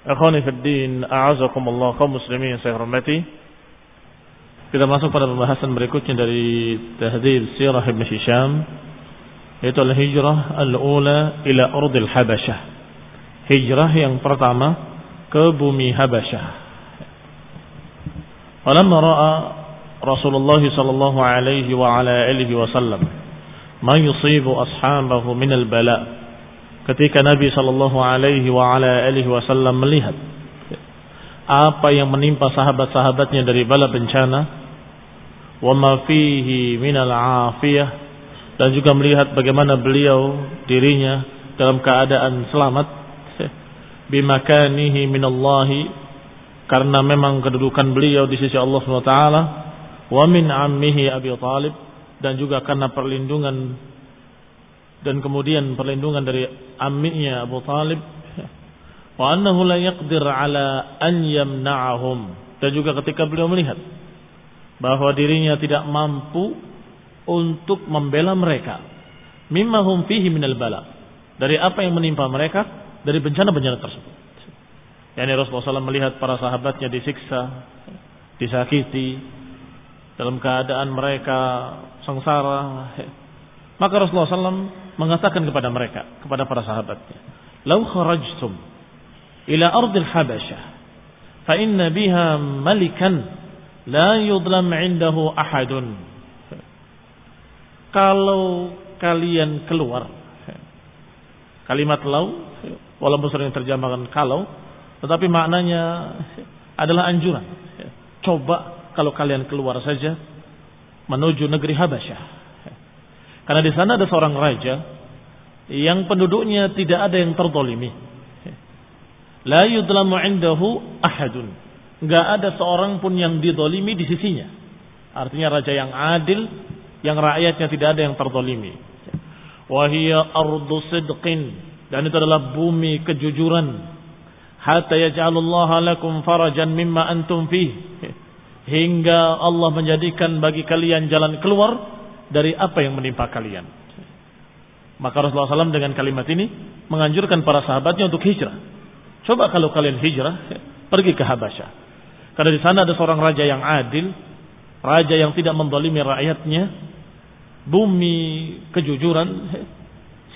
Akhwani Fiddin, A'azakumullah kaum muslimin yang saya hormati. Kita masuk pada pembahasan berikutnya dari Tahdhib Sirah Ibn Hisham yaitu al-hijrah al-ula ila urdil Habasyah. Hijrah yang pertama ke bumi Habasyah. Walamma ra'a Rasulullah sallallahu alaihi wa ala alihi wasallam ma yusibu ashabahu min al-bala' ketika Nabi Shallallahu Alaihi Wasallam melihat apa yang menimpa sahabat-sahabatnya dari bala bencana, wa ma fihi minal afiyah dan juga melihat bagaimana beliau dirinya dalam keadaan selamat bimakanihi minallahi karena memang kedudukan beliau di sisi Allah SWT wa min ammihi Abi Talib dan juga karena perlindungan dan kemudian perlindungan dari amiknya Abu Talib. Wa annahu la yaqdir ala an yamna'ahum. Dan juga ketika beliau melihat bahwa dirinya tidak mampu untuk membela mereka. Mimma hum fihi minal bala. Dari apa yang menimpa mereka? Dari bencana-bencana tersebut. Yakni Rasulullah SAW melihat para sahabatnya disiksa disakiti dalam keadaan mereka sengsara maka Rasulullah SAW mengatakan kepada mereka, kepada para sahabatnya, "Lau kharajtum ila ardil Habasyah, fa inna biha malikan la yudlam 'indahu ahadun." Kalau kalian keluar, kalimat lau walaupun sering terjemahkan kalau, tetapi maknanya adalah anjuran. Coba kalau kalian keluar saja menuju negeri Habasyah. Karena di sana ada seorang raja yang penduduknya tidak ada yang terdolimi. La yudlamu indahu ahadun. Enggak ada seorang pun yang didolimi di sisinya. Artinya raja yang adil, yang rakyatnya tidak ada yang terdolimi. Wahia ardu sidqin. Dan itu adalah bumi kejujuran. Hatta yaj'alullaha lakum farajan mimma antum fih. Hingga Allah menjadikan bagi kalian jalan keluar dari apa yang menimpa kalian. Maka Rasulullah SAW dengan kalimat ini menganjurkan para sahabatnya untuk hijrah. Coba kalau kalian hijrah, pergi ke Habasyah. Karena di sana ada seorang raja yang adil, raja yang tidak mendolimi rakyatnya, bumi kejujuran,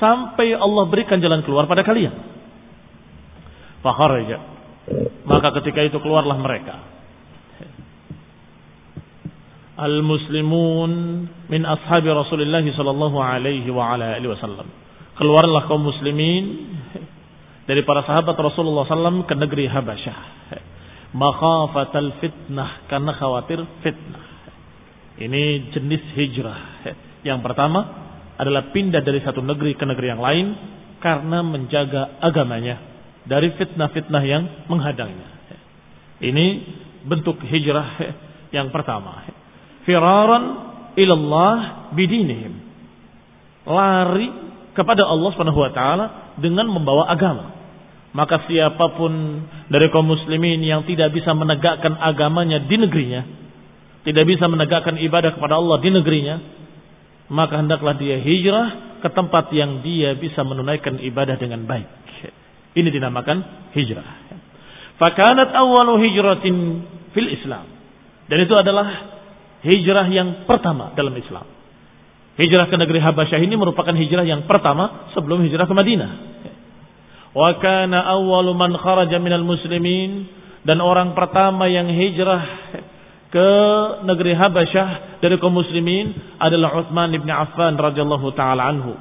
sampai Allah berikan jalan keluar pada kalian. Fakharaja. Maka ketika itu keluarlah mereka al-muslimun min ashabi Rasulullah sallallahu alaihi wa ala alihi wasallam. Keluarlah kaum muslimin dari para sahabat Rasulullah sallam ke negeri Habasyah. Makhafatal fitnah karena khawatir fitnah. Ini jenis hijrah. Yang pertama adalah pindah dari satu negeri ke negeri yang lain karena menjaga agamanya. dari fitnah-fitnah yang menghadangnya. Ini bentuk hijrah yang pertama. Firaran ilallah bidinihim. Lari kepada Allah Subhanahu wa taala dengan membawa agama. Maka siapa pun dari kaum muslimin yang tidak bisa menegakkan agamanya di negerinya, tidak bisa menegakkan ibadah kepada Allah di negerinya, maka hendaklah dia hijrah ke tempat yang dia bisa menunaikan ibadah dengan baik. Ini dinamakan hijrah. Fakanat awalu hijratin fil Islam. Dan itu adalah hijrah yang pertama dalam Islam. Hijrah ke negeri Habasyah ini merupakan hijrah yang pertama sebelum hijrah ke Madinah. Wa kana awwalu man kharaja minal muslimin dan orang pertama yang hijrah ke negeri Habasyah dari kaum muslimin adalah Utsman bin Affan radhiyallahu taala anhu.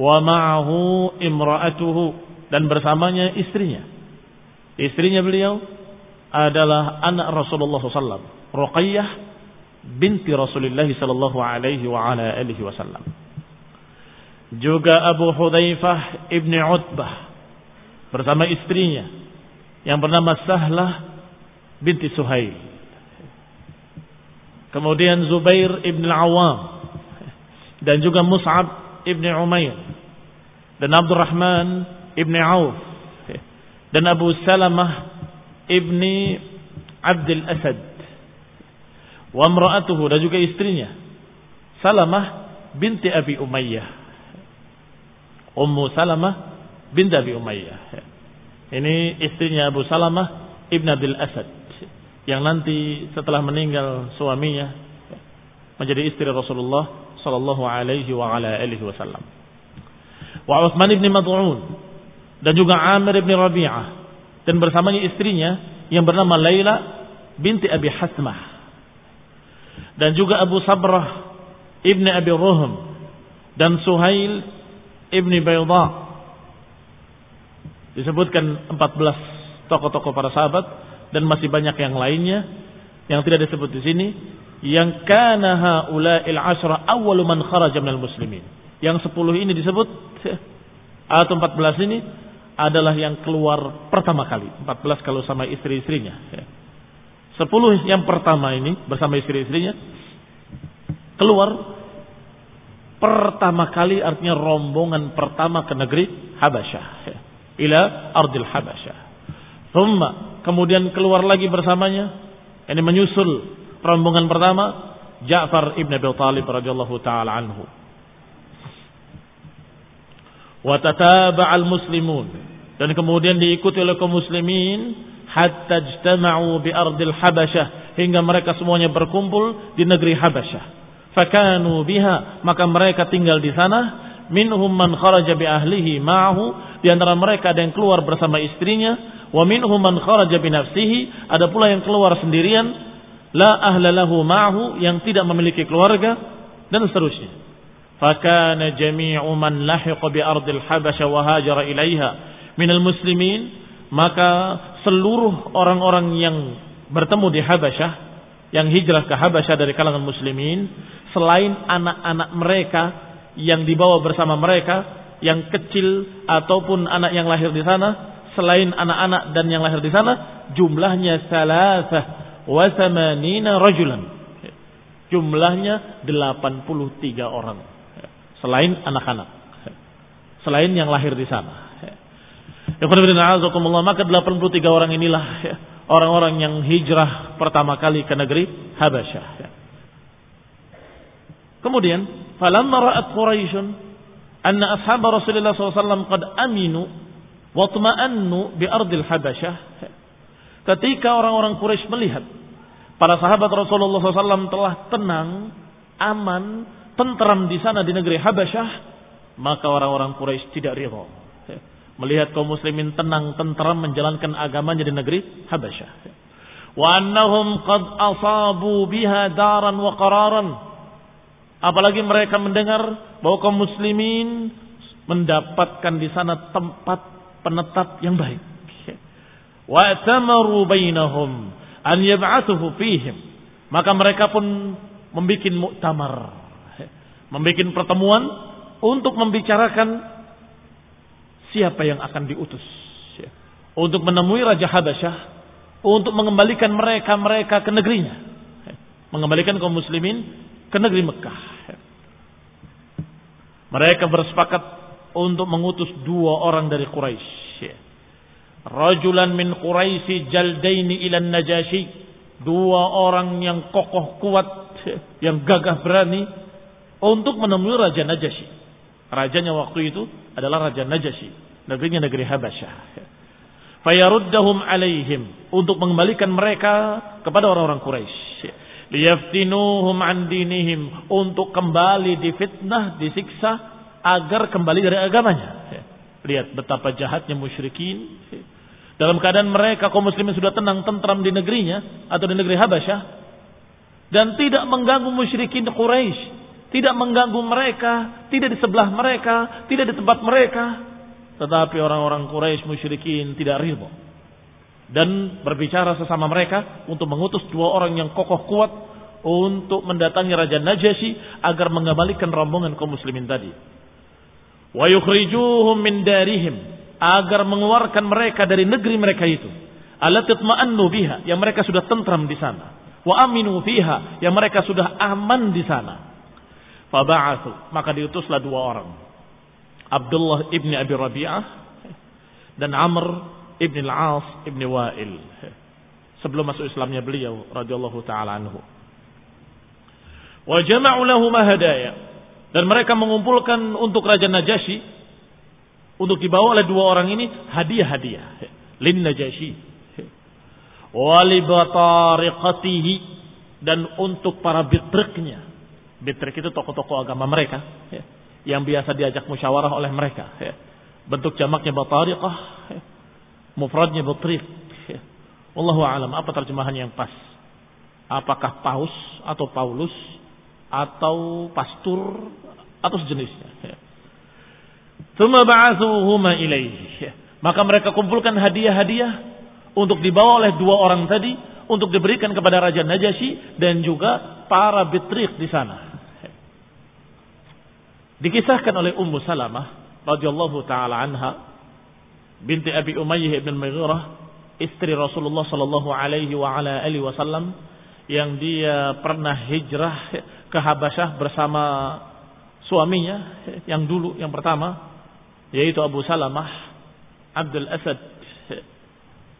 Wa ma'ahu imra'atuhu dan bersamanya istrinya. Istrinya beliau adalah anak Rasulullah SAW, Ruqayyah binti Rasulullah sallallahu alaihi wa ala alihi wasallam. Juga Abu Hudzaifah ibni Utbah bersama istrinya yang bernama Sahlah binti Suhail. Kemudian Zubair ibn Al-Awwam dan juga Mus'ab ibn Umair dan Abdurrahman ibn Auf dan Abu Salamah ibni Abdul Asad wa imra'atuhu dan juga istrinya. Salamah binti Abi Umayyah. Ummu Salamah binti Abi Umayyah. Ini istrinya Abu Salamah ibn Abdul Asad. Yang nanti setelah meninggal suaminya menjadi istri Rasulullah sallallahu alaihi wa ala alihi wasallam. Wa Uthman ibn Mad'un dan juga Amir ibn Rabi'ah. Dan bersamanya istrinya yang bernama Laila binti Abi Hasmah dan juga Abu Sabrah ibni Abi Ruhm dan Suhail ibni Bayda. Disebutkan 14 tokoh-tokoh para sahabat dan masih banyak yang lainnya yang tidak disebut di sini. Yang kana haula'il ashra awwalu man kharaja minal muslimin. Yang 10 ini disebut atau 14 ini adalah yang keluar pertama kali. 14 kalau sama istri-istrinya Sepuluh yang pertama ini bersama istri-istrinya keluar pertama kali artinya rombongan pertama ke negeri Habasyah. Ila Ardil Habasyah. Thumma kemudian keluar lagi bersamanya ini menyusul rombongan pertama Ja'far ibn Abi Talib radhiyallahu taala anhu. Wa tataba'al muslimun dan kemudian diikuti oleh kaum muslimin hatta ijtama'u bi ardil Habasyah hingga mereka semuanya berkumpul di negeri Habasyah. Fakanu biha maka mereka tinggal di sana. Minhum man kharaja bi ahlihi ma'ahu di antara mereka ada yang keluar bersama istrinya. Wa minhum man kharaja bi nafsihi ada pula yang keluar sendirian. La ahla lahu ma'ahu yang tidak memiliki keluarga dan seterusnya. Fakana jami'u man lahiqa bi ardil habasyah wa hajara ilaiha. Minal muslimin maka seluruh orang-orang yang bertemu di Habasyah, yang hijrah ke Habasyah dari kalangan muslimin, selain anak-anak mereka yang dibawa bersama mereka, yang kecil ataupun anak yang lahir di sana, selain anak-anak dan yang lahir di sana, jumlahnya salasah wa samanina rajulan. Jumlahnya 83 orang. Selain anak-anak. Selain yang lahir di sana. Maka 83 orang inilah ya, orang-orang yang hijrah pertama kali ke negeri Habasyah. Ya. Kemudian, falamma ra'at Quraisyun anna ashab Rasulullah SAW qad aminu wa tma'annu bi ardil Habasyah. Ya. Ketika orang-orang Quraisy melihat para sahabat Rasulullah SAW telah tenang, aman, tentram di sana di negeri Habasyah, maka orang-orang Quraisy tidak ridha melihat kaum muslimin tenang tentram menjalankan agamanya di negeri Habasyah. Wa annahum qad asabu biha daran wa qararan. Apalagi mereka mendengar bahwa kaum muslimin mendapatkan di sana tempat penetap yang baik. Wa tamaru bainahum an yab'athuhu fihim. Maka mereka pun membuat muktamar, membuat pertemuan untuk membicarakan siapa yang akan diutus ya, untuk menemui Raja Habasyah untuk mengembalikan mereka-mereka ke negerinya. Ya, mengembalikan kaum muslimin ke negeri Mekah. Ya. Mereka bersepakat untuk mengutus dua orang dari Quraisy. Rajulan min Quraisy jaldaini ila Najasyi. Dua orang yang kokoh kuat, ya, yang gagah berani untuk menemui Raja Najasyi. Rajanya waktu itu adalah Raja Najasyi, negerinya negeri Habasyah. Fayaruddahum alaihim untuk mengembalikan mereka kepada orang-orang Quraisy. Liyaftinuhum an dinihim untuk kembali difitnah, disiksa agar kembali dari agamanya. Lihat betapa jahatnya musyrikin. Dalam keadaan mereka kaum muslimin sudah tenang tentram di negerinya atau di negeri Habasyah dan tidak mengganggu musyrikin Quraisy tidak mengganggu mereka, tidak di sebelah mereka, tidak di tempat mereka. Tetapi orang-orang Quraisy musyrikin tidak ridho. Dan berbicara sesama mereka untuk mengutus dua orang yang kokoh kuat untuk mendatangi Raja Najasyi agar mengembalikan rombongan kaum muslimin tadi. Wa yukhrijuhum min darihim agar mengeluarkan mereka dari negeri mereka itu. Alatatma'annu biha yang mereka sudah tentram di sana. Wa aminu fiha yang mereka sudah aman di sana Faba'athu. Maka diutuslah dua orang. Abdullah ibni Abi Rabi'ah dan Amr ibni Al-As ibni Wa'il. Sebelum masuk Islamnya beliau radhiyallahu taala anhu. Wa jama'u hadaya. Dan mereka mengumpulkan untuk Raja Najasyi untuk dibawa oleh dua orang ini hadiah-hadiah lin Najasyi. Wa li dan untuk para bitriknya Bitrik itu tokoh-tokoh agama mereka ya, yang biasa diajak musyawarah oleh mereka. Ya. Bentuk jamaknya batariqah, ya. mufradnya batrik. Ya. Wallahu alam, apa terjemahan yang pas? Apakah paus atau paulus atau pastur atau sejenisnya? Ya. Ba'athuhuma ilaihi. Ya. Maka mereka kumpulkan hadiah-hadiah untuk dibawa oleh dua orang tadi untuk diberikan kepada Raja Najasyi dan juga para bitrik di sana. Dikisahkan oleh Ummu Salamah radhiyallahu taala anha binti Abi Umayyah bin Mughirah istri Rasulullah sallallahu alaihi wa ala alihi wasallam yang dia pernah hijrah ke Habasyah bersama suaminya yang dulu yang pertama yaitu Abu Salamah Abdul Asad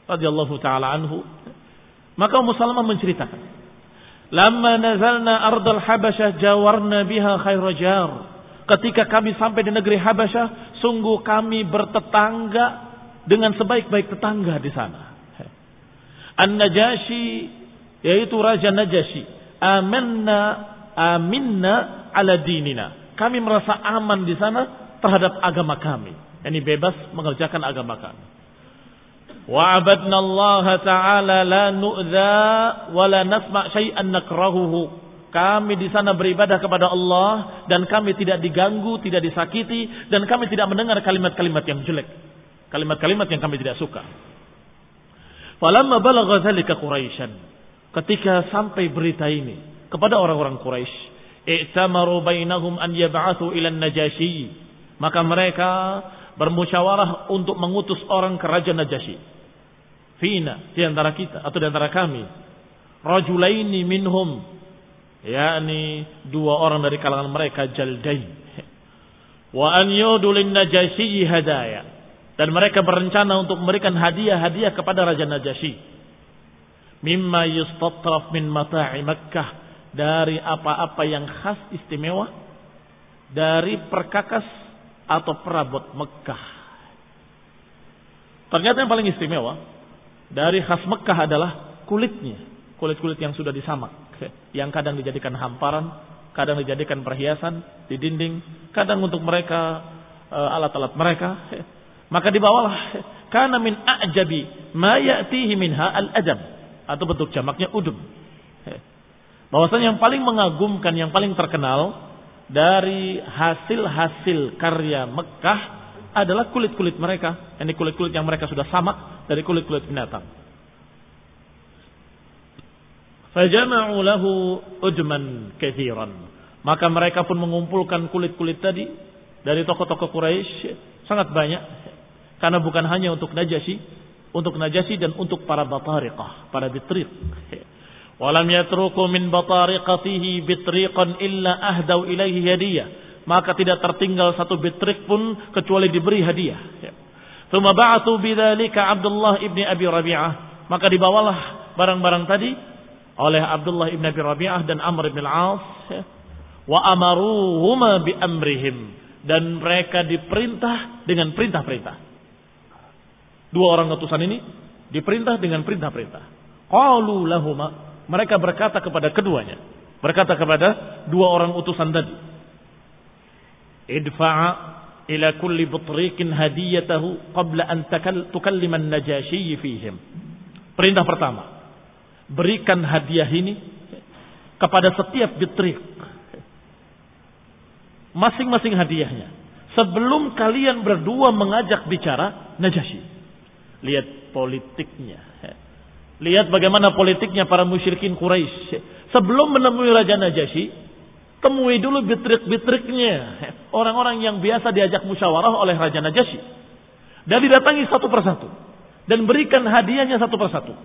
radhiyallahu taala anhu. Maka Ummu Salamah menceritakan Lama nazalna ardal Habasyah jawarna biha khairu jar Ketika kami sampai di negeri Habasyah, sungguh kami bertetangga dengan sebaik-baik tetangga di sana. An-Najasyi yaitu Raja Najasyi, amanna aminna ala dinina. Kami merasa aman di sana terhadap agama kami. Ini bebas mengerjakan agama kami. Wa abadna Allah Ta'ala la nu'dha wa la nasma' syai'an nakrahuhu. Kami di sana beribadah kepada Allah dan kami tidak diganggu, tidak disakiti dan kami tidak mendengar kalimat-kalimat yang jelek. Kalimat-kalimat yang kami tidak suka. Falamma balagha dzalika Quraisyan. Ketika sampai berita ini kepada orang-orang Quraisy, i'tamaru bainahum an yab'athu ila najasyi Maka mereka bermusyawarah untuk mengutus orang ke Raja Najasyi. Fina di antara kita atau di antara kami. Rajulaini minhum yakni dua orang dari kalangan mereka jaldain. Wa an yudulin najasyi hadaya. Dan mereka berencana untuk memberikan hadiah-hadiah kepada Raja Najasyi. Mimma yustatraf min mata'i Makkah. Dari apa-apa yang khas istimewa. Dari perkakas atau perabot Mekah ternyata yang paling istimewa dari khas Mekah adalah kulitnya. Kulit-kulit yang sudah disamak yang kadang dijadikan hamparan, kadang dijadikan perhiasan di dinding, kadang untuk mereka eh, alat-alat mereka. Maka dibawalah karena min a'jabi ma ya'tihi minha al-adab atau bentuk jamaknya udum. Bahwasanya yang paling mengagumkan, yang paling terkenal dari hasil-hasil karya Mekah adalah kulit-kulit mereka. Ini kulit-kulit yang mereka sudah samak dari kulit-kulit binatang. Fajama'u lahu ujman kathiran. Maka mereka pun mengumpulkan kulit-kulit tadi dari tokoh-tokoh Quraisy sangat banyak Karena bukan hanya untuk Najasyi, untuk Najasyi dan untuk para batariqah, para bitriq. Walam yatruku min batariqatihi bitriqan illa ahdau ilaihi hadiyah. Maka tidak tertinggal satu bitriq pun kecuali diberi hadiah. Thumma ba'athu bidzalika Abdullah ibni Abi Rabi'ah. Maka dibawalah barang-barang tadi oleh Abdullah ibn Abi Rabi'ah dan Amr ibn al-As wa amaruhuma bi amrihim dan mereka diperintah dengan perintah-perintah. Dua orang utusan ini diperintah dengan perintah-perintah. Qalu lahuma mereka berkata kepada keduanya, berkata kepada dua orang utusan tadi. Idfa'a ila kulli butriqin hadiyatahu qabla an tukallima an-najashi fihim. Perintah pertama, berikan hadiah ini kepada setiap bitrik. Masing-masing hadiahnya. Sebelum kalian berdua mengajak bicara Najasyi. Lihat politiknya. Lihat bagaimana politiknya para musyrikin Quraisy. Sebelum menemui Raja Najasyi, temui dulu bitrik-bitriknya. Orang-orang yang biasa diajak musyawarah oleh Raja Najasyi. Dan didatangi satu persatu. Dan berikan hadiahnya satu persatu.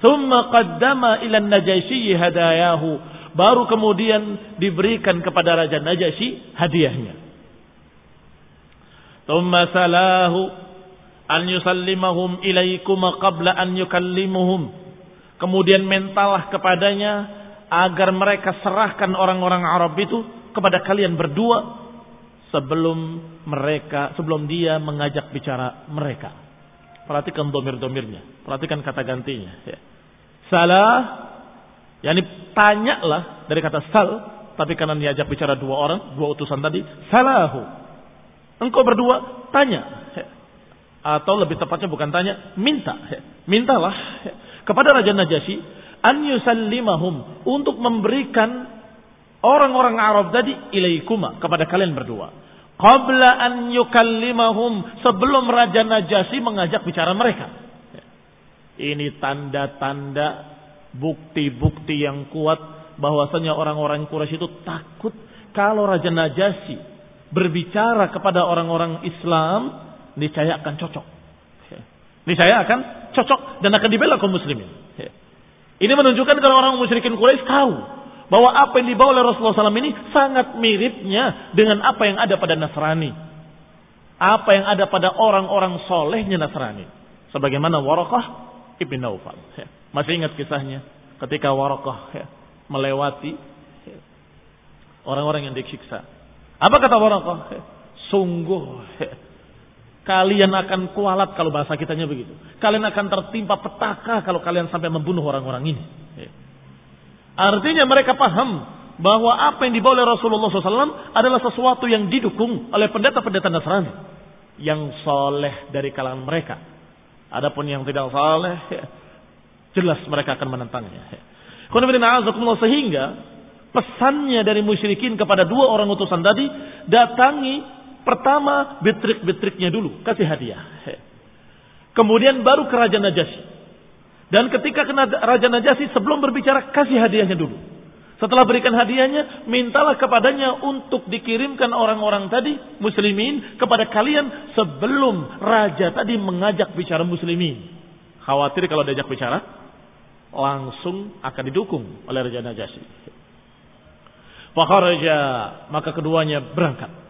Thumma qaddama ila Najasyi hadayahu. Baru kemudian diberikan kepada Raja Najasyi hadiahnya. Thumma salahu an yusallimahum ilaikuma qabla an yukallimuhum. Kemudian mentalah kepadanya agar mereka serahkan orang-orang Arab itu kepada kalian berdua sebelum mereka sebelum dia mengajak bicara mereka. Perhatikan domir-domirnya, perhatikan kata gantinya. Ya. Salah, yakni tanyalah dari kata sal, tapi karena diajak bicara dua orang, dua utusan tadi, salahu. Engkau berdua tanya. Ya atau lebih tepatnya bukan tanya, minta. Mintalah kepada Raja Najasyi an yusallimahum untuk memberikan orang-orang Arab tadi ilaikuma kepada kalian berdua. Qabla an yukallimahum sebelum Raja Najasyi mengajak bicara mereka. Ini tanda-tanda bukti-bukti yang kuat bahwasanya orang-orang Quraisy itu takut kalau Raja Najasyi berbicara kepada orang-orang Islam niscaya akan cocok. Niscaya akan cocok dan akan dibela kaum muslimin. Ini menunjukkan kalau orang musyrikin Quraisy tahu bahwa apa yang dibawa oleh Rasulullah SAW ini sangat miripnya dengan apa yang ada pada Nasrani. Apa yang ada pada orang-orang solehnya Nasrani. Sebagaimana Warakah ibn Naufal. Masih ingat kisahnya ketika Warakah melewati orang-orang yang disiksa. Apa kata Warakah? Sungguh Kalian akan kualat kalau bahasa kitanya begitu. Kalian akan tertimpa petaka kalau kalian sampai membunuh orang-orang ini. Artinya mereka paham bahwa apa yang dibawa oleh Rasulullah SAW adalah sesuatu yang didukung oleh pendeta-pendeta Nasrani yang soleh dari kalangan mereka. Adapun yang tidak soleh, jelas mereka akan menentangnya. Sehingga pesannya dari musyrikin kepada dua orang utusan tadi datangi Pertama betrik-betriknya dulu, kasih hadiah. Kemudian baru ke Raja. Dan ketika ke Raja Najasyi sebelum berbicara kasih hadiahnya dulu. Setelah berikan hadiahnya, mintalah kepadanya untuk dikirimkan orang-orang tadi, muslimin, kepada kalian sebelum raja tadi mengajak bicara muslimin. Khawatir kalau diajak bicara, langsung akan didukung oleh Raja Najasyi. Fakharaja, maka keduanya berangkat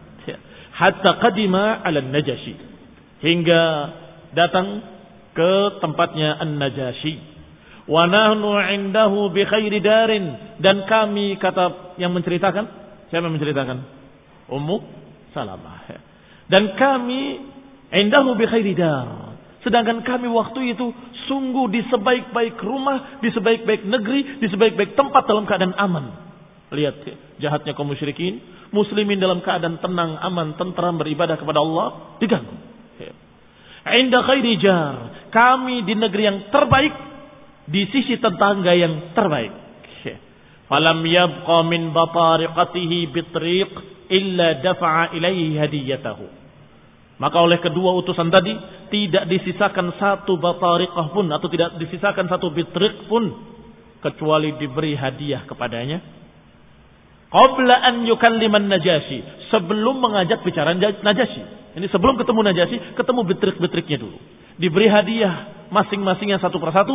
hatta qadima ala Najasyi hingga datang ke tempatnya An-Najasyi wa nahnu indahu bi khairi darin dan kami kata yang menceritakan siapa yang menceritakan Ummu Salamah dan kami indahu bi khairi dar sedangkan kami waktu itu sungguh di sebaik-baik rumah, di sebaik-baik negeri, di sebaik-baik tempat dalam keadaan aman. Lihat jahatnya kaum musyrikin. Muslimin dalam keadaan tenang, aman, tentram beribadah kepada Allah diganggu. Khairi. Kami di negeri yang terbaik di sisi tetangga yang terbaik. Falam yabqa min batariqatihi bitriq illa dafa'a ilaihi hadiyatahu. Maka oleh kedua utusan tadi tidak disisakan satu batariqah pun atau tidak disisakan satu bitriq pun kecuali diberi hadiah kepadanya Qabla an yukalliman Najasyi. Sebelum mengajak bicara Najasyi. Ini sebelum ketemu Najasyi, ketemu betrik-betriknya dulu. Diberi hadiah masing-masingnya satu persatu.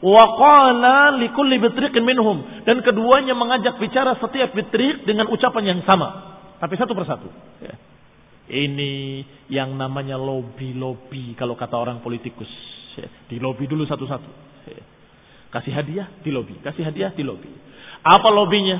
Wa qala likulli betrikin minhum. Dan keduanya mengajak bicara setiap betrik dengan ucapan yang sama. Tapi satu persatu. Ya. Ini yang namanya lobby-lobby kalau kata orang politikus. Ya. Di lobby dulu satu-satu. Ya. Kasih hadiah di lobby, kasih hadiah di lobby. Apa lobbynya?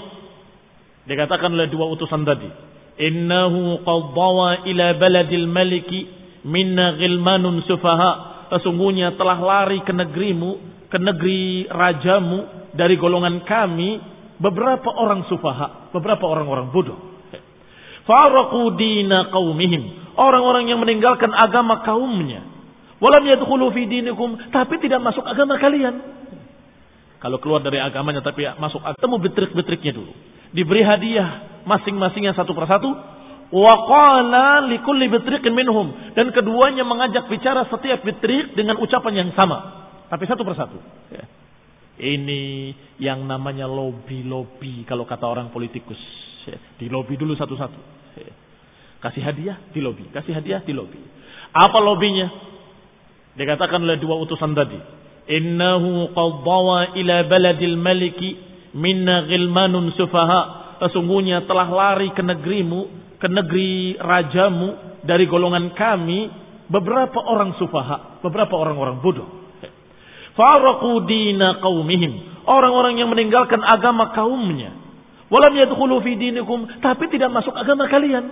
Dikatakan oleh dua utusan tadi. Innahu qaddawa ila baladil maliki minna ghilmanun sufaha. Sesungguhnya telah lari ke negerimu, ke negeri rajamu dari golongan kami beberapa orang sufaha, beberapa orang-orang bodoh. Faraqu dina qaumihim. Orang-orang yang meninggalkan agama kaumnya. Walam yadkhulu fi dinikum, tapi tidak masuk agama kalian. Kalau keluar dari agamanya tapi masuk agama betrik-betriknya dulu diberi hadiah masing-masingnya satu persatu wa qala likulli bitriqin minhum dan keduanya mengajak bicara setiap bitrik dengan ucapan yang sama tapi satu persatu. Ya. ini yang namanya lobby-lobby kalau kata orang politikus. Ya. di lobby dulu satu-satu. Ya. kasih hadiah di lobby kasih hadiah di lobby apa lobbynya dikatakan oleh dua utusan tadi. Innahu qaddawa ila baladil maliki minna ghilmanun sufaha. Sesungguhnya telah lari ke negerimu ke negeri rajamu dari golongan kami beberapa orang sufaha beberapa orang-orang bodoh faraqu dina qaumihim orang-orang yang meninggalkan agama kaumnya walam yadkhulu fi dinikum tapi tidak masuk agama kalian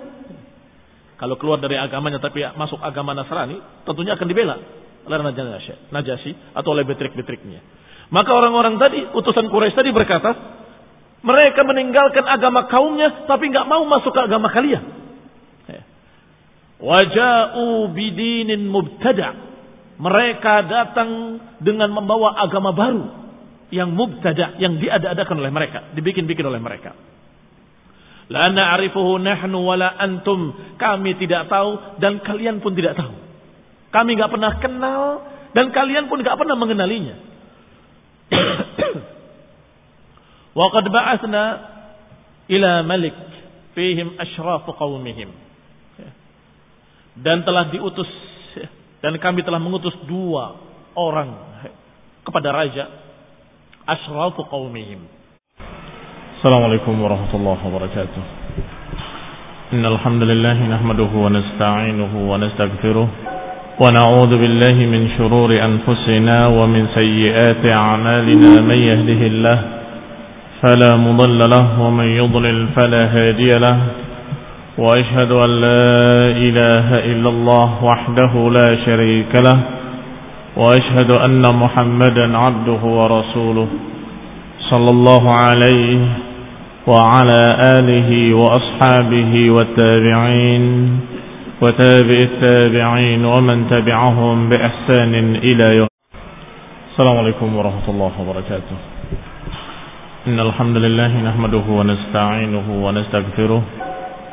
kalau keluar dari agamanya tapi masuk agama Nasrani tentunya akan dibela oleh Najasyi atau oleh betrik-betriknya maka orang-orang tadi, utusan Quraisy tadi berkata, mereka meninggalkan agama kaumnya, tapi nggak mau masuk ke agama kalian. Ya. Waja'u bidinin mubtada. Mereka datang dengan membawa agama baru yang mubtada, yang diada-adakan oleh mereka, dibikin-bikin oleh mereka. La na'rifuhu nahnu wala antum. Kami tidak tahu dan kalian pun tidak tahu. Kami nggak pernah kenal dan kalian pun nggak pernah mengenalinya. Wa qad ba'athna ila malik fihim asyraf qaumihim. Dan telah diutus dan kami telah mengutus dua orang kepada raja asrafu qaumihim. Assalamualaikum warahmatullahi wabarakatuh. Innal hamdalillah wa nasta'inuhu wa nastaghfiruh wa na'udzu billahi min shururi anfusina wa min sayyiati a'malina man yahdihillah fala ومن lahu فلا man له وأشهد أن لا إله إلا الله وحده لا شريك له وأشهد أن محمدا عبده ورسوله صلى الله عليه وعلى آله وأصحابه والتابعين وتابع التابعين ومن تبعهم بإحسان إلى يوم السلام عليكم ورحمة الله وبركاته. إن الحمد لله نحمده ونستعينه ونستغفره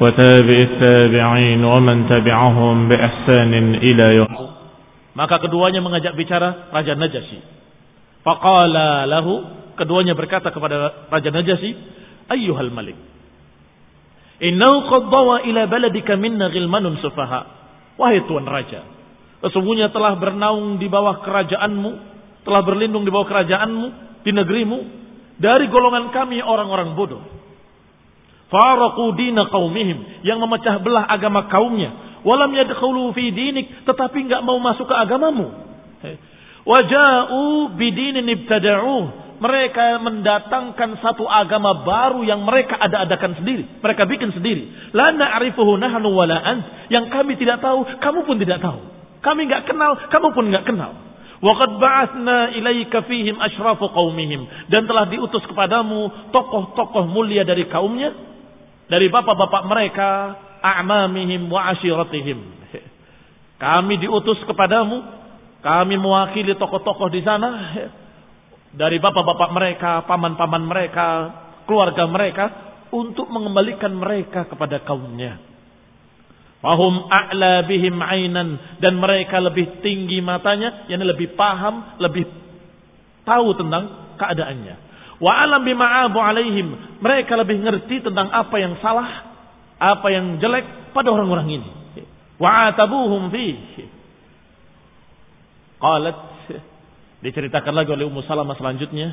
وتابع التابعين ومن تبعهم بإحسان إلى يوم Maka keduanya mengajak bicara Raja Najasyi. Faqala lahu, keduanya berkata kepada Raja Najasyi, Ayyuhal Malik, Innahu qad dawa ila baladika minna ghilmanun sufaha. Wahai Tuan Raja, sesungguhnya telah bernaung di bawah kerajaanmu, telah berlindung di bawah kerajaanmu, di negerimu, dari golongan kami orang-orang bodoh. Faraku dina kaumihim, yang memecah belah agama kaumnya. Walam yadkhulu fi dinik, tetapi nggak mau masuk ke agamamu. Waja'u bidinin ibtada'uh. Mereka mendatangkan satu agama baru yang mereka ada-adakan sendiri. Mereka bikin sendiri. La na'rifuhu nahnu wala ant. Yang kami tidak tahu, kamu pun tidak tahu. Kami nggak kenal, kamu pun nggak kenal. Waqad ba'athna ilaika fihim asyrafu qaumihim dan telah diutus kepadamu tokoh-tokoh mulia dari kaumnya, dari bapak-bapak mereka, a'mamihim wa ashiratihim. Kami diutus kepadamu, kami mewakili tokoh-tokoh di sana dari bapak-bapak mereka, paman-paman mereka, keluarga mereka untuk mengembalikan mereka kepada kaumnya. Fahum a'la bihim ainan dan mereka lebih tinggi matanya, yakni lebih paham, lebih tahu tentang keadaannya. Wa alam bima'abu alaihim, mereka lebih ngerti tentang apa yang salah, apa yang jelek pada orang-orang ini. Wa'atabuhum fihi. Qalat. Diceritakan lagi oleh Ummu Salamah selanjutnya.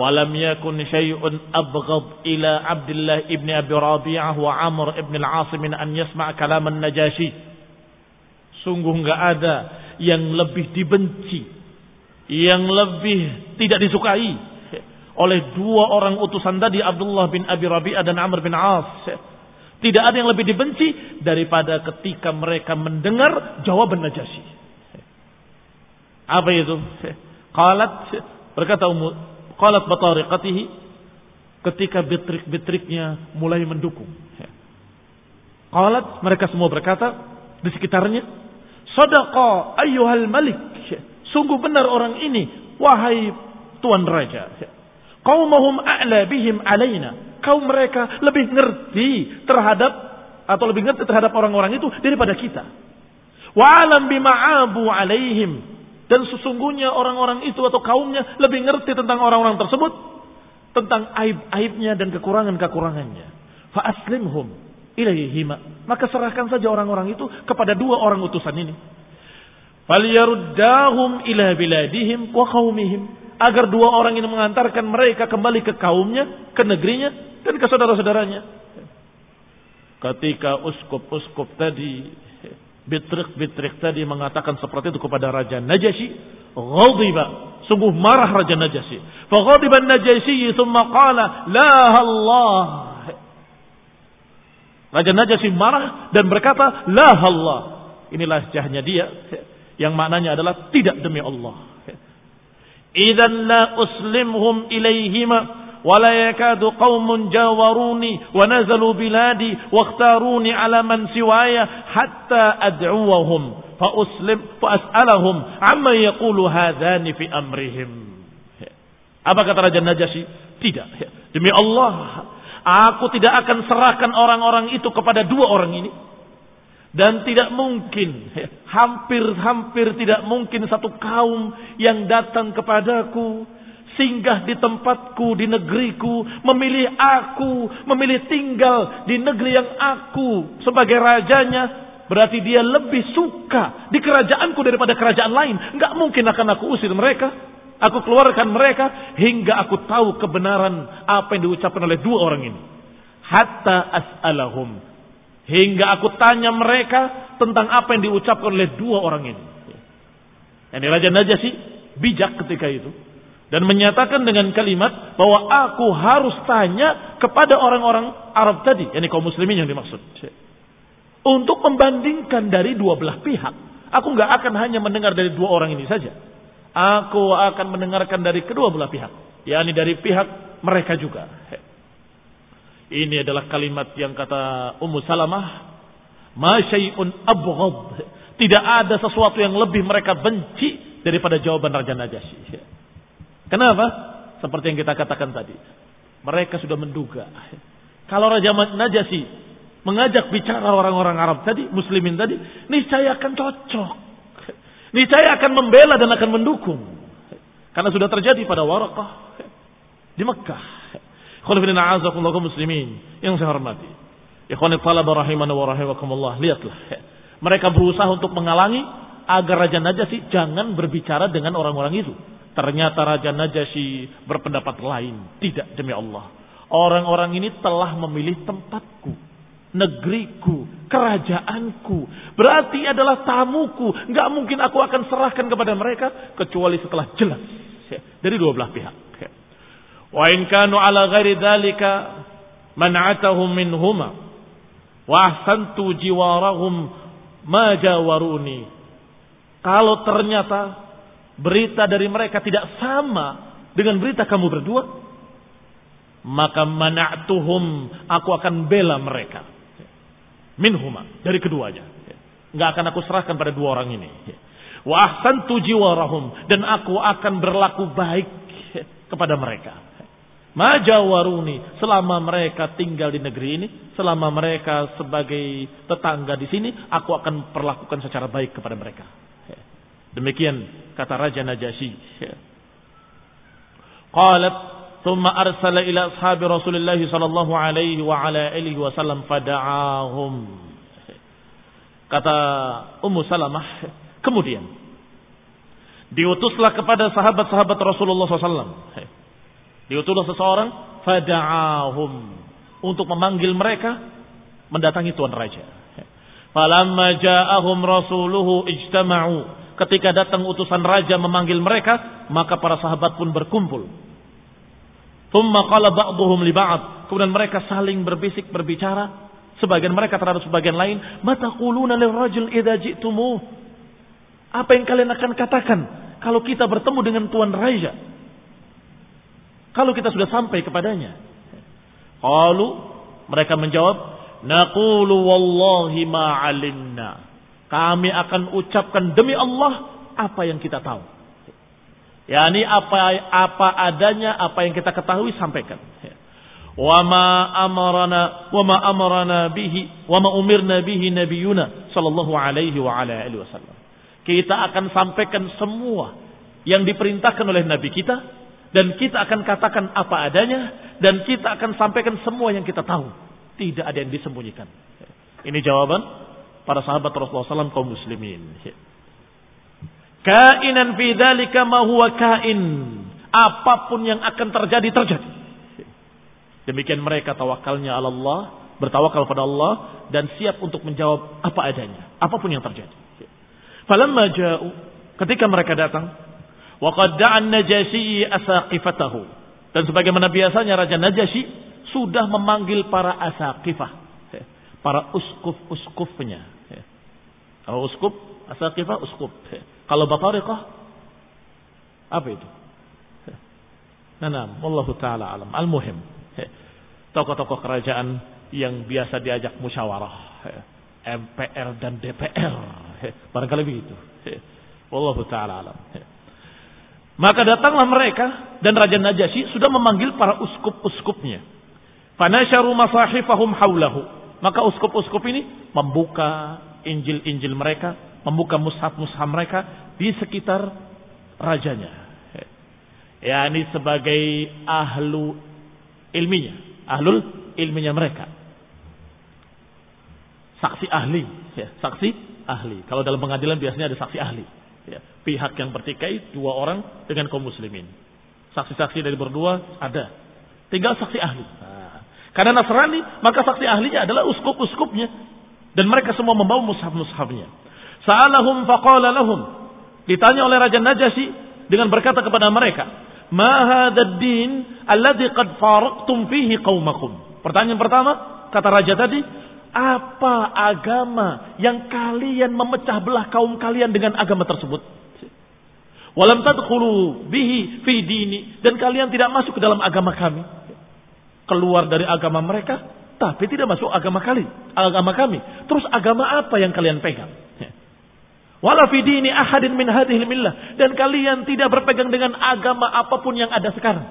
Walam yakun syai'un abghad ila Abdullah ibn Abi Rabi'ah wa Amr ibn al-As min an yasma' kalam an-Najashi. Sungguh enggak ada yang lebih dibenci yang lebih tidak disukai oleh dua orang utusan tadi Abdullah bin Abi Rabi'ah dan Amr bin As tidak ada yang lebih dibenci daripada ketika mereka mendengar jawaban Najasyi. Apa itu? Qalat berkata Ummu qalat batariqatihi ketika bitrik-bitriknya mulai mendukung. Qalat mereka semua berkata di sekitarnya, "Sadaqa ayyuhal malik." Sungguh benar orang ini wahai tuan raja. Qaumahum a'la bihim alaina kaum mereka lebih ngerti terhadap atau lebih ngerti terhadap orang-orang itu daripada kita. Wa alam bima'abu alaihim dan sesungguhnya orang-orang itu atau kaumnya lebih ngerti tentang orang-orang tersebut tentang aib-aibnya dan kekurangan-kekurangannya. Fa aslimhum ilaihima. Maka serahkan saja orang-orang itu kepada dua orang utusan ini. Falyaruddahum ila biladihim wa qaumihim agar dua orang ini mengantarkan mereka kembali ke kaumnya, ke negerinya dan ke saudara-saudaranya. Ketika uskup-uskup tadi, bitrik-bitrik tadi mengatakan seperti itu kepada Raja Najasyi, ghadiba, sungguh marah Raja Najasyi. Fa ghadiba Najasyi thumma qala, la Allah. Raja Najasyi marah dan berkata, la Allah. Inilah jahnya dia yang maknanya adalah tidak demi Allah Idan la uslimhum ilaihima ولا يكاد قوم جاوروني ونزلوا بلادي واختاروني على من سواي حتى أدعوهم فأسلم فأسألهم عما يقول هذان في أمرهم Apa kata Raja Najasyi? Tidak. Demi Allah, aku tidak akan serahkan orang-orang itu kepada dua orang ini. Dan tidak mungkin, hampir-hampir tidak mungkin satu kaum yang datang kepadaku singgah di tempatku, di negeriku, memilih aku, memilih tinggal di negeri yang aku sebagai rajanya, berarti dia lebih suka di kerajaanku daripada kerajaan lain. Enggak mungkin akan aku usir mereka, aku keluarkan mereka hingga aku tahu kebenaran apa yang diucapkan oleh dua orang ini. Hatta as'alahum. Hingga aku tanya mereka tentang apa yang diucapkan oleh dua orang ini. Yang Raja Najasyi bijak ketika itu dan menyatakan dengan kalimat bahwa aku harus tanya kepada orang-orang Arab tadi, yakni kaum muslimin yang dimaksud. Untuk membandingkan dari dua belah pihak. Aku nggak akan hanya mendengar dari dua orang ini saja. Aku akan mendengarkan dari kedua belah pihak, yakni dari pihak mereka juga. Ini adalah kalimat yang kata Ummu Salamah, "Ma syai'un abghad." Tidak ada sesuatu yang lebih mereka benci daripada jawaban Raja Najasyi. Kenapa? Seperti yang kita katakan tadi. Mereka sudah menduga. Kalau Raja Najasyi mengajak bicara orang-orang Arab tadi, muslimin tadi, niscaya akan cocok. Niscaya akan membela dan akan mendukung. Karena sudah terjadi pada Warakah di Mekah. Khulafidina a'azakumullah muslimin yang saya hormati. Ikhwani talaba rahimana wa rahimakumullah. Lihatlah. Mereka berusaha untuk menghalangi agar Raja Najasyi jangan berbicara dengan orang-orang itu. Ternyata Raja Najasyi berpendapat lain. Tidak demi Allah. Orang-orang ini telah memilih tempatku. Negeriku. Kerajaanku. Berarti adalah tamuku. Nggak mungkin aku akan serahkan kepada mereka. Kecuali setelah jelas. Dari dua belah pihak. Wa in kanu ala ghairi dhalika man'atahum minhuma. Wa ahsantu jiwarahum ma jawaruni. Kalau ternyata berita dari mereka tidak sama dengan berita kamu berdua, maka mana'tuhum aku akan bela mereka. Minhuma dari keduanya. Nggak akan aku serahkan pada dua orang ini. Wa ahsantu jiwarahum. Dan aku akan berlaku baik kepada mereka. Majawaruni selama mereka tinggal di negeri ini, selama mereka sebagai tetangga di sini, aku akan perlakukan secara baik kepada mereka. Demikian kata Raja Najasyi. Qalat thumma arsala ila ashabi Rasulullah sallallahu alaihi wa ala alihi wasallam fada'ahum. Kata Ummu Salamah, kemudian diutuslah kepada sahabat-sahabat Rasulullah SAW. Diutuslah seseorang, fada'ahum untuk memanggil mereka mendatangi tuan raja. Falamma ja'ahum rasuluhu ijtama'u Ketika datang utusan raja memanggil mereka, maka para sahabat pun berkumpul. Thumma qala ba'dhum li ba'd. Kemudian mereka saling berbisik berbicara. Sebagian mereka terhadap sebagian lain, "Mata quluna lirajul idza ji'tumuh?" Apa yang kalian akan katakan kalau kita bertemu dengan tuan raja? Kalau kita sudah sampai kepadanya. Qalu mereka menjawab, "Naqulu wallahi ma 'alimna." Kami akan ucapkan demi Allah apa yang kita tahu. Ya ini apa apa adanya, apa yang kita ketahui sampaikan. Wa ma amarana wa ma amarana bihi wa ma umirna bihi nabiyuna sallallahu alaihi wa ala alihi wasallam. Kita akan sampaikan semua yang diperintahkan oleh nabi kita dan kita akan katakan apa adanya dan kita akan sampaikan semua yang kita tahu. Tidak ada yang disembunyikan. Ini jawaban para sahabat Rasulullah SAW kaum muslimin. Kainan fi dzalika ma huwa kain. Apa pun yang akan terjadi terjadi. Demikian mereka tawakalnya Allah, bertawakal pada Allah dan siap untuk menjawab apa adanya, apa pun yang terjadi. Falamma ja'u, ketika mereka datang, wa qad da'an Najasyi asaqifatahu. Dan sebagaimana biasanya Raja Najasyi sudah memanggil para asaqifah para uskup-uskupnya. Kalau uskup, asakifah uskup. Kalau batariqah, apa itu? Nah, nah, Ta'ala alam. Al-Muhim. Tokoh-tokoh kerajaan yang biasa diajak musyawarah. MPR dan DPR. Barangkali begitu. Allah Ta'ala alam. Maka datanglah mereka dan Raja Najasyi sudah memanggil para uskup-uskupnya. Fanasyaru masahifahum haulahu maka uskup-uskup ini membuka Injil-Injil mereka, membuka mushaf-mushaf mereka di sekitar rajanya. Ya, ini sebagai ahlu ilminya, ahlul ilminya mereka. Saksi ahli, ya, saksi ahli. Kalau dalam pengadilan biasanya ada saksi ahli. Pihak yang bertikai dua orang dengan kaum muslimin. Saksi-saksi dari berdua ada. Tinggal saksi ahli. Karena Nasrani, maka saksi ahlinya adalah uskup-uskupnya. Dan mereka semua membawa mushaf-mushafnya. Sa'alahum faqala lahum. Ditanya oleh Raja Najasyi dengan berkata kepada mereka, "Ma hadzal din alladhi qad faraqtum fihi qaumakum?" Pertanyaan pertama, kata raja tadi, apa agama yang kalian memecah belah kaum kalian dengan agama tersebut? Walam tadkhulu bihi fi dini dan kalian tidak masuk ke dalam agama kami keluar dari agama mereka, tapi tidak masuk agama kali, agama kami. Terus agama apa yang kalian pegang? Wala fi dini ahadin min hadhil millah dan kalian tidak berpegang dengan agama apa pun yang ada sekarang.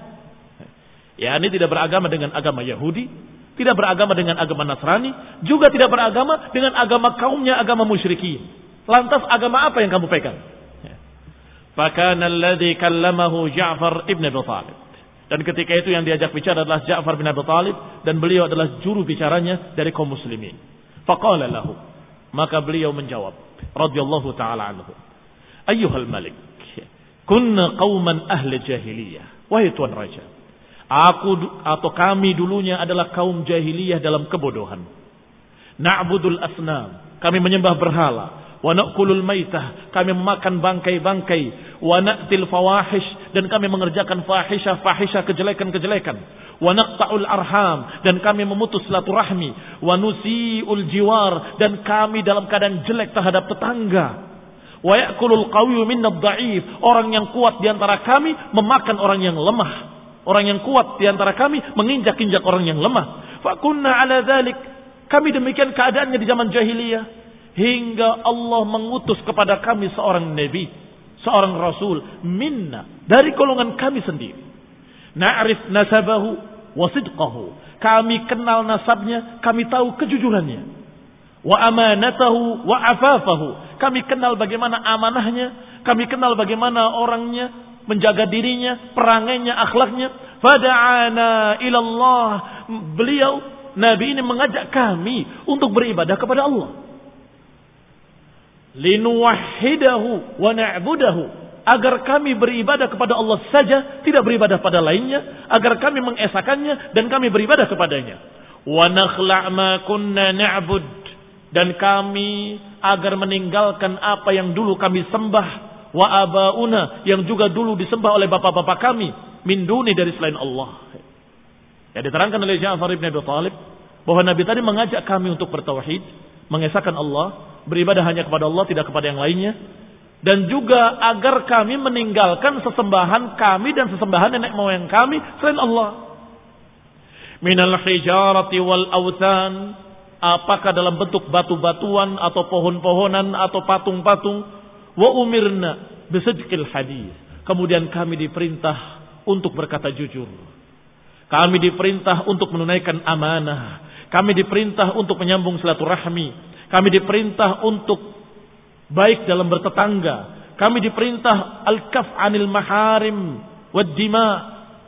Ya, ini tidak beragama dengan agama Yahudi, tidak beragama dengan agama Nasrani, juga tidak beragama dengan agama kaumnya agama musyrikin. Lantas agama apa yang kamu pegang? Fakana alladhi kallamahu Ja'far ibn Abi Talib. Dan ketika itu yang diajak bicara adalah Ja'far bin Abi Talib dan beliau adalah juru bicaranya dari kaum muslimin. Faqala lahu. Maka beliau menjawab radhiyallahu taala anhu. Ayyuhal malik, kunna qauman ahli jahiliyah. Wahai tuan raja, aku atau kami dulunya adalah kaum jahiliyah dalam kebodohan. Na'budul asnam, kami menyembah berhala, wa na'kulul maitah. Kami memakan bangkai-bangkai. Wa na'til fawahish. Dan kami mengerjakan fahisha fahisha kejelekan-kejelekan. Wa naqta'ul arham. Dan kami memutus silaturahmi. Wa nusi'ul jiwar. Dan kami dalam keadaan jelek terhadap tetangga. Wa ya'kulul qawiyyu minna dha'if orang yang kuat di antara kami memakan orang yang lemah. Orang yang kuat di antara kami menginjak-injak orang yang lemah. Fa kunna ala dzalik kami demikian keadaannya di zaman jahiliyah hingga Allah mengutus kepada kami seorang nabi, seorang rasul minna dari golongan kami sendiri. Na'rif nasabahu wa sidqahu. Kami kenal nasabnya, kami tahu kejujurannya. Wa amanatahu wa afafahu. Kami kenal bagaimana amanahnya, kami kenal bagaimana orangnya, menjaga dirinya, perangainya, akhlaknya. Fada'ana ilallah. Beliau, Nabi ini mengajak kami untuk beribadah kepada Allah linuwahhidahu wa na'budahu. Agar kami beribadah kepada Allah saja tidak beribadah pada lainnya. Agar kami mengesakannya dan kami beribadah kepadanya. Wa nakhla' ma kunna na'bud. Dan kami agar meninggalkan apa yang dulu kami sembah. Wa abauna yang juga dulu disembah oleh bapak-bapak kami. Min duni dari selain Allah. Ya diterangkan oleh Ja'far ibn Abi Talib bahwa Nabi tadi mengajak kami untuk bertauhid mengesahkan Allah beribadah hanya kepada Allah tidak kepada yang lainnya dan juga agar kami meninggalkan sesembahan kami dan sesembahan nenek moyang kami selain Allah. Minal hijarati wal awthan apakah dalam bentuk batu-batuan atau pohon-pohonan atau patung-patung wa umirna bisajqil hadis. Kemudian kami diperintah untuk berkata jujur. Kami diperintah untuk menunaikan amanah. Kami diperintah untuk menyambung silaturahmi. Kami diperintah untuk baik dalam bertetangga. Kami diperintah al-kaf anil maharim wad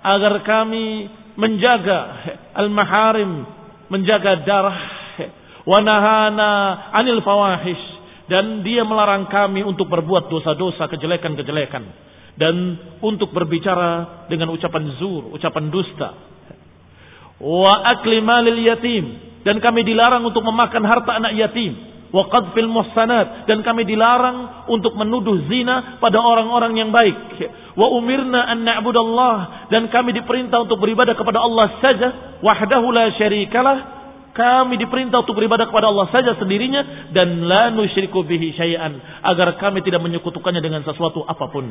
agar kami menjaga al-maharim, menjaga darah wa nahana anil fawahish dan dia melarang kami untuk berbuat dosa-dosa, kejelekan-kejelekan dan untuk berbicara dengan ucapan zur, ucapan dusta. Wa akli malil yatim dan kami dilarang untuk memakan harta anak yatim. Wa qadfil muhsanat. Dan kami dilarang untuk menuduh zina pada orang-orang yang baik. Wa umirna an na'budallah. Dan kami diperintah untuk beribadah kepada Allah saja. Wahdahu la syarikalah. Kami diperintah untuk beribadah kepada Allah saja sendirinya. Dan la nusyriku bihi syai'an. Agar kami tidak menyekutukannya dengan sesuatu apa pun.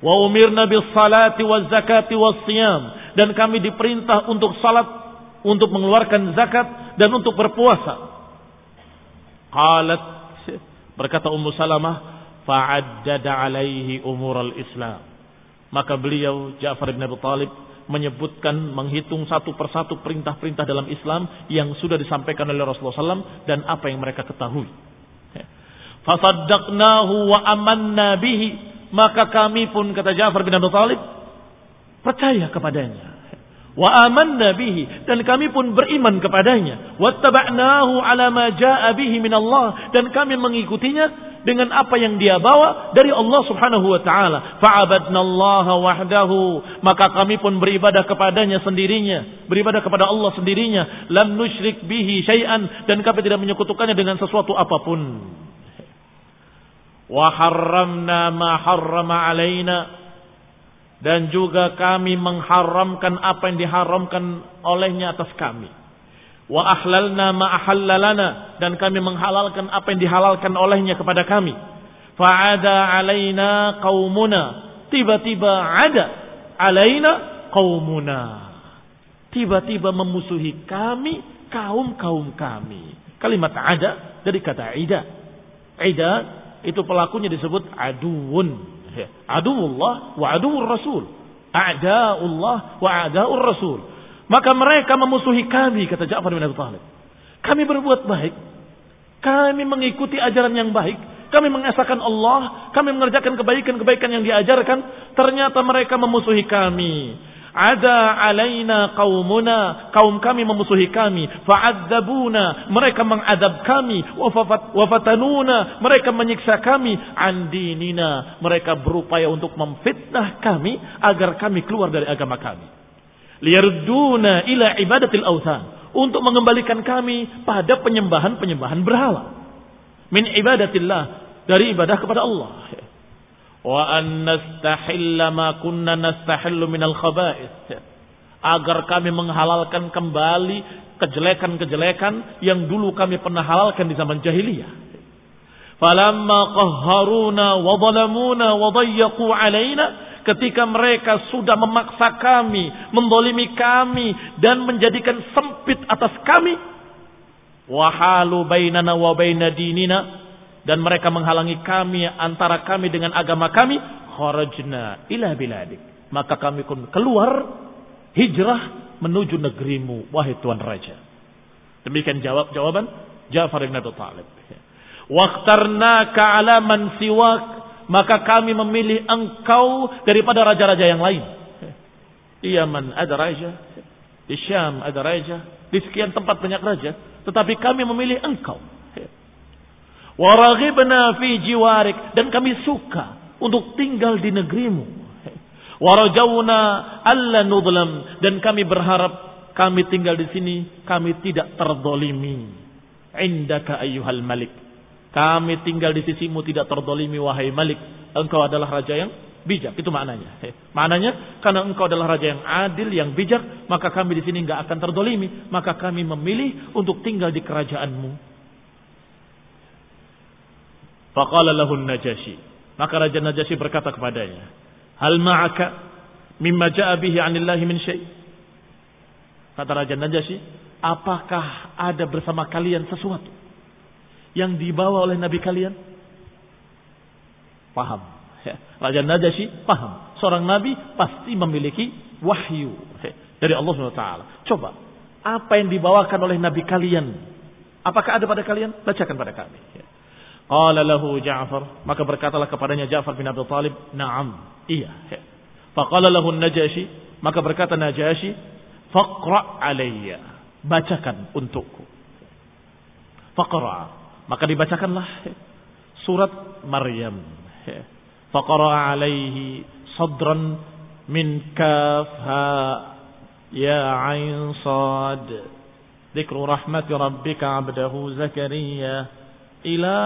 Wa umirna bis salati waz zakati was siyam. Dan kami diperintah untuk salat untuk mengeluarkan zakat dan untuk berpuasa. Qalat berkata Ummu Salamah fa'addada alaihi umur al-Islam. Maka beliau Ja'far bin Abi Talib menyebutkan menghitung satu persatu perintah-perintah dalam Islam yang sudah disampaikan oleh Rasulullah SAW dan apa yang mereka ketahui. Fasaddaqnahu wa amanna bihi. Maka kami pun kata Ja'far bin Abi Talib percaya kepadanya wa amanna bihi. Dan kami pun beriman kepadanya. Wattaba'nahu ala ma jaa'a bihi min Allah dan kami mengikutinya dengan apa yang dia bawa dari Allah Subhanahu wa taala. Fa'abadna Allah wahdahu. Maka kami pun beribadah kepadanya sendirinya. Beribadah kepada Allah sendirinya. Lam nusyrik bihi syai'an. Dan kami tidak menyekutukannya dengan sesuatu apa pun. Wa harramna ma harrama alaina dan juga kami mengharamkan apa yang diharamkan olehnya atas kami. Wa ahlalna ma ahallalana dan kami menghalalkan apa yang dihalalkan olehnya kepada kami. Fa'ada alaina qaumuna. Tiba-tiba ada alaina qaumuna. Tiba-tiba memusuhi kami kaum-kaum kami. Kalimat ada dari kata ida. Ida itu pelakunya disebut aduun Ya. Aduullah wa aduur Rasul. A'da'ullah wa a'da'ur Rasul. Maka mereka memusuhi kami, kata Ja'far bin Abi Thalib. Kami berbuat baik. Kami mengikuti ajaran yang baik. Kami mengesahkan Allah. Kami mengerjakan kebaikan-kebaikan yang diajarkan. Ternyata mereka memusuhi kami. Ada alaina qaumuna. Kaum kami memusuhi kami. Fa'adzabuna. Mereka mengadab kami. Wafatanuna. Mereka menyiksa kami. Andinina. Mereka berupaya untuk memfitnah kami. Agar kami keluar dari agama kami. Liarduna ila ibadatil awthan. Untuk mengembalikan kami pada penyembahan-penyembahan berhala. Min ibadatillah. Dari ibadah kepada Allah wa an nastahilla ma kunna nastahillu minal khaba'ith agar kami menghalalkan kembali kejelekan-kejelekan yang dulu kami pernah halalkan di zaman jahiliyah. falamma qahharuna wa zalamuna wa dayyaqu alaina ketika mereka sudah memaksa kami mendolimi kami dan menjadikan sempit atas kami. wahalu bainana wa baina dinina dan mereka menghalangi kami antara kami dengan agama kami, kharajna ila biladik. Maka kami pun keluar hijrah menuju negerimu wahai tuan raja. Demikian jawab jawaban Ja'far bin Abi Thalib. Waqtarnaka ala man siwak maka kami memilih engkau daripada raja-raja yang lain. Yaman ada raja, di Syam ada raja, di sekian tempat banyak raja, tetapi kami memilih engkau. Waraghibna fi jiwarik dan kami suka untuk tinggal di negerimu. Warajawna alla nudlam dan kami berharap kami tinggal di sini kami tidak terdolimi. Indaka ayyuhal malik. Kami tinggal di sisimu tidak terdolimi wahai malik. Engkau adalah raja yang bijak. Itu maknanya. Maknanya karena engkau adalah raja yang adil, yang bijak, maka kami di sini nggak akan terdolimi. Maka kami memilih untuk tinggal di kerajaanmu. Faqala lahun Najasyi. Maka Raja Najasyi berkata kepadanya, "Hal ma'aka mimma ja'a bihi 'anillahi min syai'?" Kata Raja Najasyi, "Apakah ada bersama kalian sesuatu yang dibawa oleh nabi kalian?" Paham. Ya. Raja Najasyi paham. Seorang nabi pasti memiliki wahyu ya, dari Allah SWT. Coba, apa yang dibawakan oleh nabi kalian? Apakah ada pada kalian? Bacakan pada kami. Qala lahu Ja'far, maka berkatalah kepadanya Ja'far bin Abi Talib, "Na'am." Iya. Faqala lahu Najashi, maka berkata Najashi, "Faqra' alayya." Bacakan untukku. Faqra'. Maka dibacakanlah surat Maryam. Faqra' alaihi sadran min kaf ha ya ain sad. Dzikru rahmati rabbika 'abdahu Zakaria ila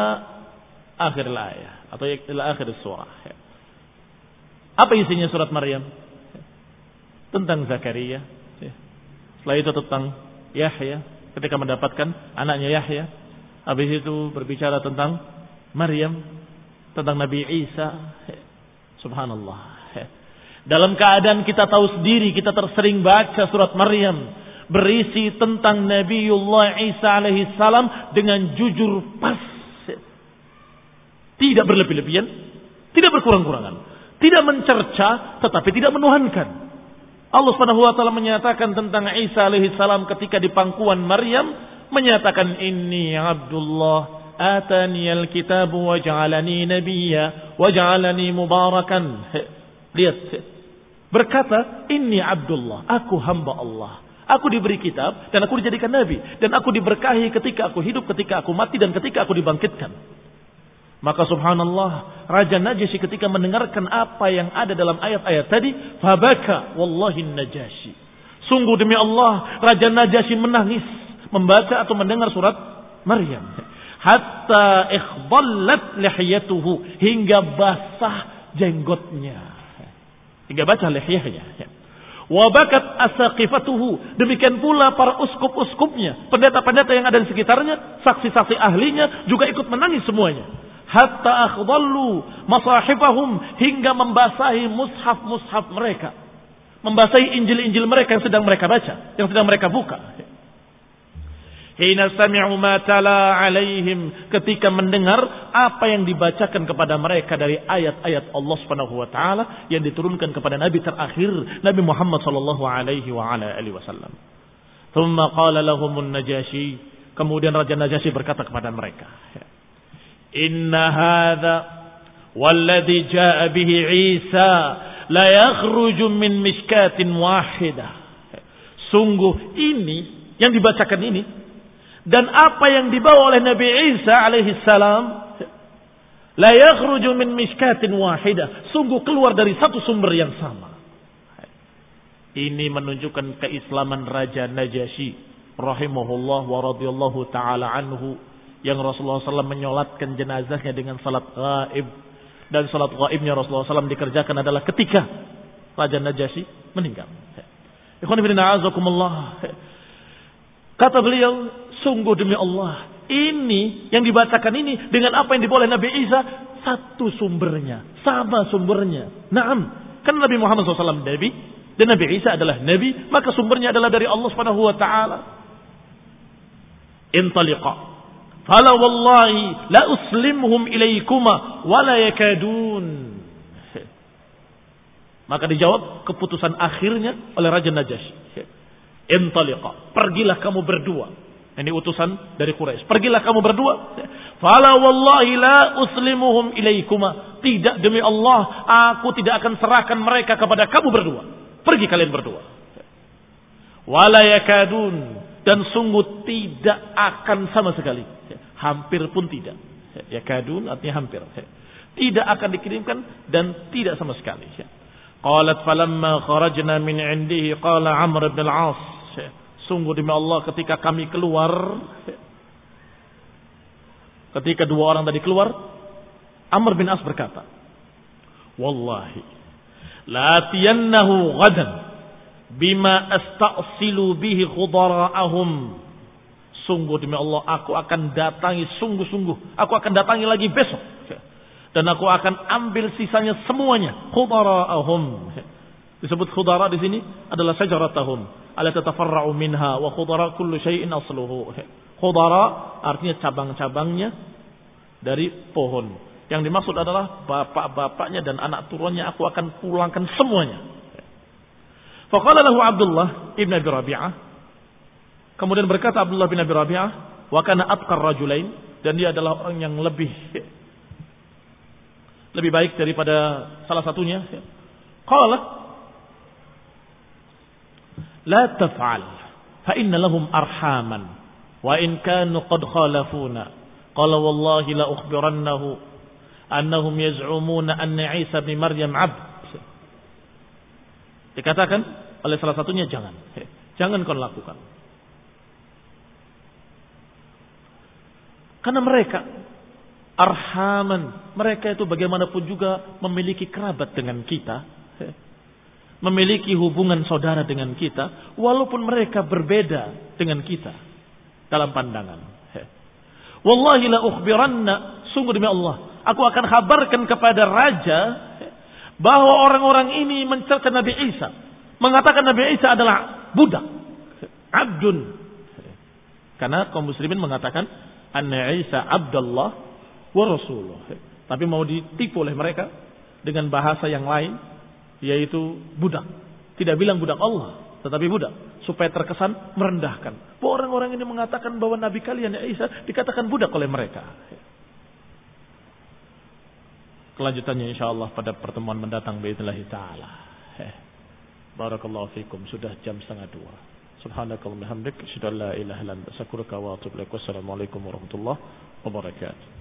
akhir ayat atau ila akhir surah. Apa isinya surat Maryam? Tentang Zakaria. Setelah itu tentang Yahya ketika mendapatkan anaknya Yahya. Habis itu berbicara tentang Maryam, tentang Nabi Isa. Subhanallah. Dalam keadaan kita tahu sendiri, kita tersering baca surat Maryam berisi tentang Nabiullah Isa alaihi salam dengan jujur pas tidak berlebih-lebihan, tidak berkurang-kurangan. Tidak mencerca, tetapi tidak menuhankan. Allah Subhanahu wa taala menyatakan tentang Isa alaihi salam ketika di pangkuan Maryam menyatakan ini Abdullah atani alkitab wa ja'alani nabiyya wa ja'alani mubarakan. Lihat berkata ini Abdullah, aku hamba Allah. Aku diberi kitab dan aku dijadikan nabi dan aku diberkahi ketika aku hidup, ketika aku mati dan ketika aku dibangkitkan. Maka subhanallah, Raja Najasyi ketika mendengarkan apa yang ada dalam ayat-ayat tadi, fabaka wallahi Najasyi. Sungguh demi Allah, Raja Najasyi menangis membaca atau mendengar surat Maryam. Hatta ikhballat lihiyatuhu hingga basah jenggotnya. Hingga baca lihyahnya. Wabakat asaqifatuhu. Demikian pula para uskup-uskupnya. Pendeta-pendeta yang ada di sekitarnya. Saksi-saksi ahlinya juga ikut menangis semuanya hatta akhdallu masahifahum hingga membasahi mushaf-mushaf mereka. Membasahi Injil-Injil mereka yang sedang mereka baca, yang sedang mereka buka. Hina sami'u ma tala alaihim ketika mendengar apa yang dibacakan kepada mereka dari ayat-ayat Allah Subhanahu wa taala yang diturunkan kepada nabi terakhir Nabi Muhammad sallallahu alaihi wa ala alihi wasallam. Thumma qala lahumun najashi kemudian Raja Najasyi berkata kepada mereka, Inna hadha walladhi jaa bihi Isa la yakhruju min miskatin wahidah. Sungguh ini yang dibacakan ini dan apa yang dibawa oleh Nabi Isa alaihi salam la yakhruju min miskatin wahidah. Sungguh keluar dari satu sumber yang sama. Ini menunjukkan keislaman Raja Najasyi rahimahullah wa radhiyallahu taala anhu yang Rasulullah SAW menyolatkan jenazahnya dengan salat gaib dan salat gaibnya Rasulullah SAW dikerjakan adalah ketika Raja Najasyi meninggal. Kata beliau, sungguh demi Allah, ini yang dibacakan ini dengan apa yang diboleh Nabi Isa satu sumbernya, sama sumbernya. Naam, kan Nabi Muhammad SAW Nabi dan Nabi Isa adalah Nabi, maka sumbernya adalah dari Allah Subhanahu Wa Taala. Intaliqa Fala wallahi la uslimhum ilaikuma wala yakadun. Maka dijawab keputusan akhirnya oleh Raja Najasyi. Intaliqa. Pergilah kamu berdua. Ini utusan dari Quraisy. Pergilah kamu berdua. Fala wallahi la uslimuhum ilaikuma. Tidak demi Allah, aku tidak akan serahkan mereka kepada kamu berdua. Pergi kalian berdua. Wala yakadun dan sungguh tidak akan sama sekali. Hampir pun tidak. Yakadun artinya hampir. Tidak akan dikirimkan dan tidak sama sekali. Qalat falamma kharajna min indihi qala Amr bin al-As. Sungguh demi Allah ketika kami keluar ketika dua orang tadi keluar Amr bin As berkata Wallahi la tiyannahu ghadan bima astasilu bihi khudara'ahum. Sungguh demi Allah aku akan datangi sungguh-sungguh. Aku akan datangi lagi besok. Dan aku akan ambil sisanya semuanya. Khudara'ahum. Disebut khudara di sini adalah syajaratahum ala tatafarra'u minha wa khudara kullu syai'in asluhu. Khudara artinya cabang-cabangnya dari pohon. Yang dimaksud adalah bapak-bapaknya dan anak turunnya aku akan pulangkan semuanya faqala lahu Abdullah ibn Abi Rabi'ah kemudian berkata Abdullah bin Abi Rabi'ah wa kana atqar rajulain dan dia adalah orang yang lebih lebih baik daripada salah satunya. Qala la taf'al fa inna lahum arhaman wa in kanu qad khalafuna. Qala wallahi la ukhbirannahu annahum yaz'umuna anna Isa bin Maryam 'abd. Dikatakan oleh salah satunya jangan. Jangan kau lakukan. Karena mereka arhaman. Mereka itu bagaimanapun juga memiliki kerabat dengan kita. Memiliki hubungan saudara dengan kita. Walaupun mereka berbeda dengan kita. Dalam pandangan. Wallahi la ukhbiranna. Sungguh demi Allah. Aku akan kabarkan kepada raja. Bahwa orang-orang ini mencerca Nabi Isa. Mengatakan Nabi Isa adalah budak. Abdun. Karena kaum muslimin mengatakan. Anna Isa Abdullah wa rasuluh. Tapi mau ditipu oleh mereka dengan bahasa yang lain yaitu budak. Tidak bilang budak Allah, tetapi budak supaya terkesan merendahkan. Orang-orang ini mengatakan bahwa nabi kalian Isa dikatakan budak oleh mereka. Kelanjutannya insya Allah pada pertemuan mendatang Bismillah taala. Barakallahu fikum. Sudah jam setengah dua. Subhanakallahumma hamdik. Asyhadu an la ilaha illa anta astaghfiruka wa atubu ilaik. Warahmatullahi wabarakatuh.